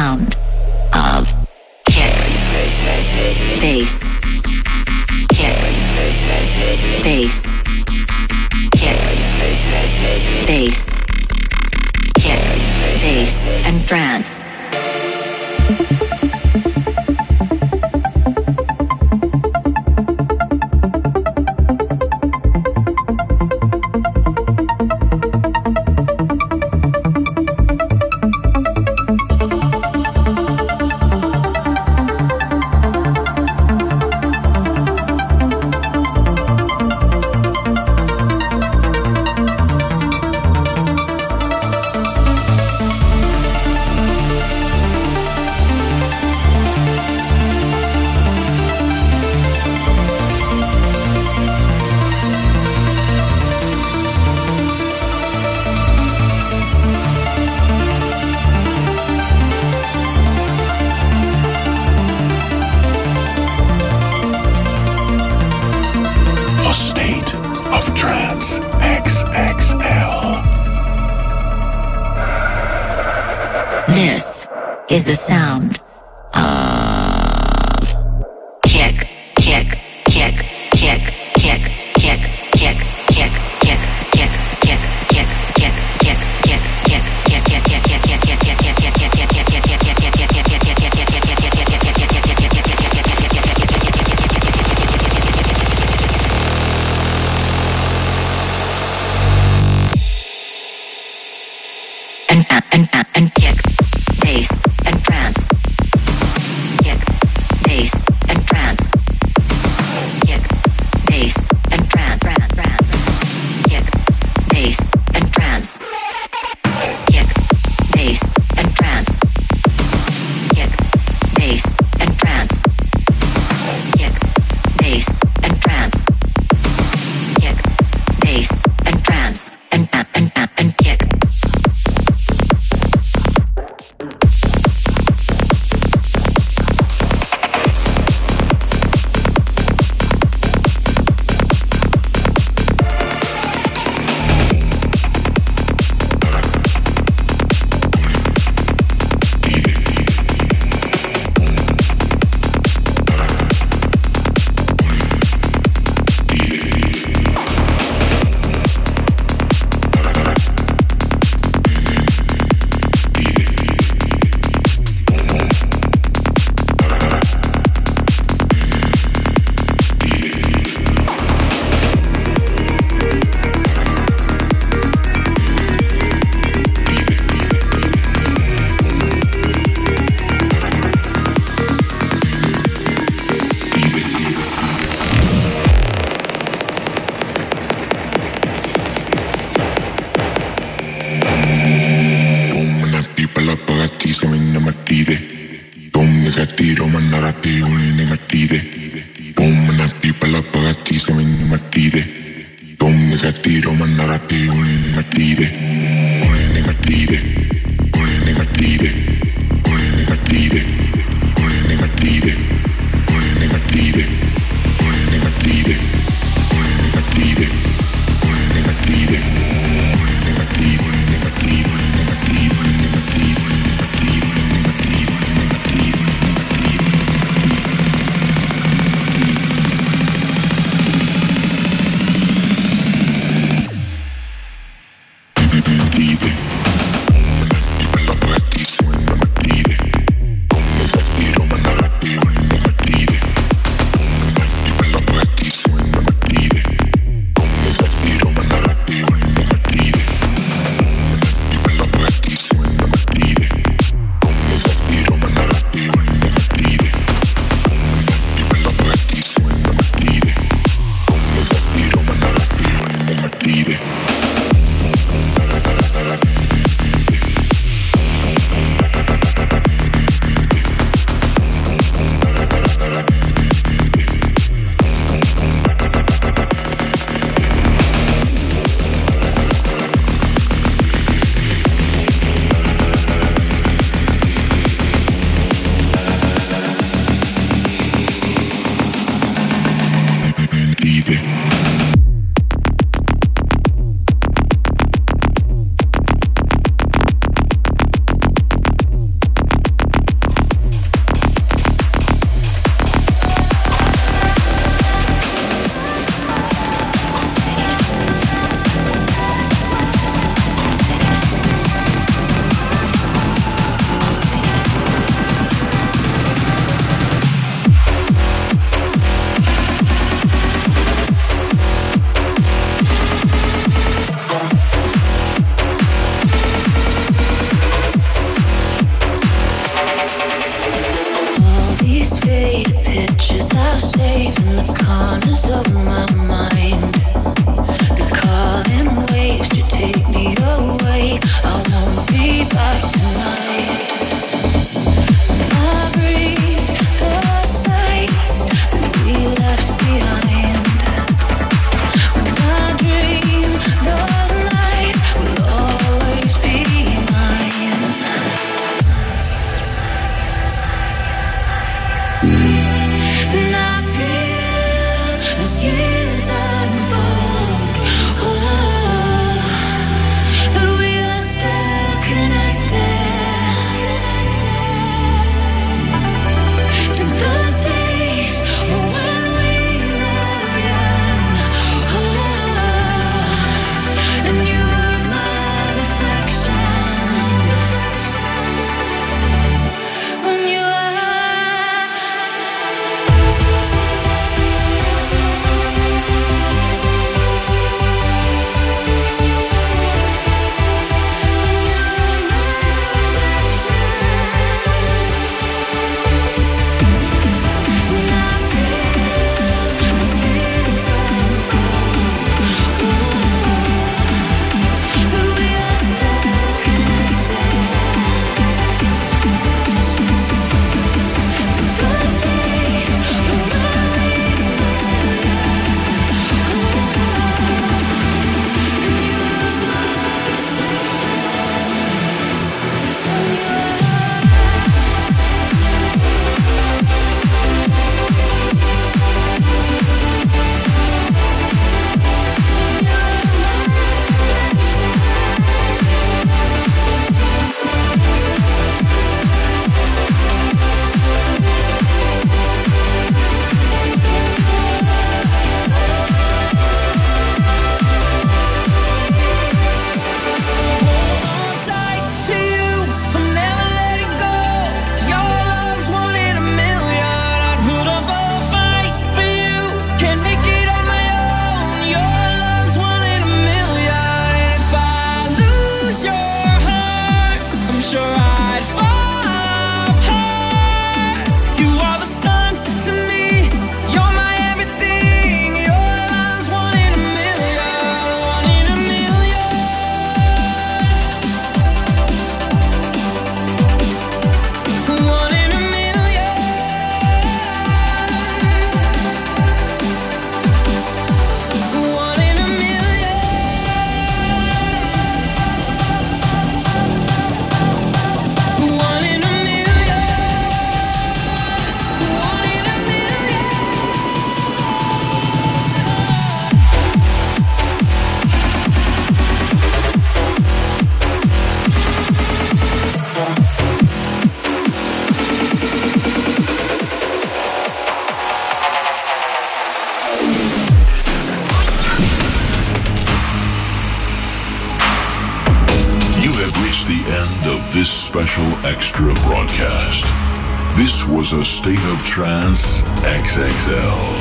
was a State of Trance XXL.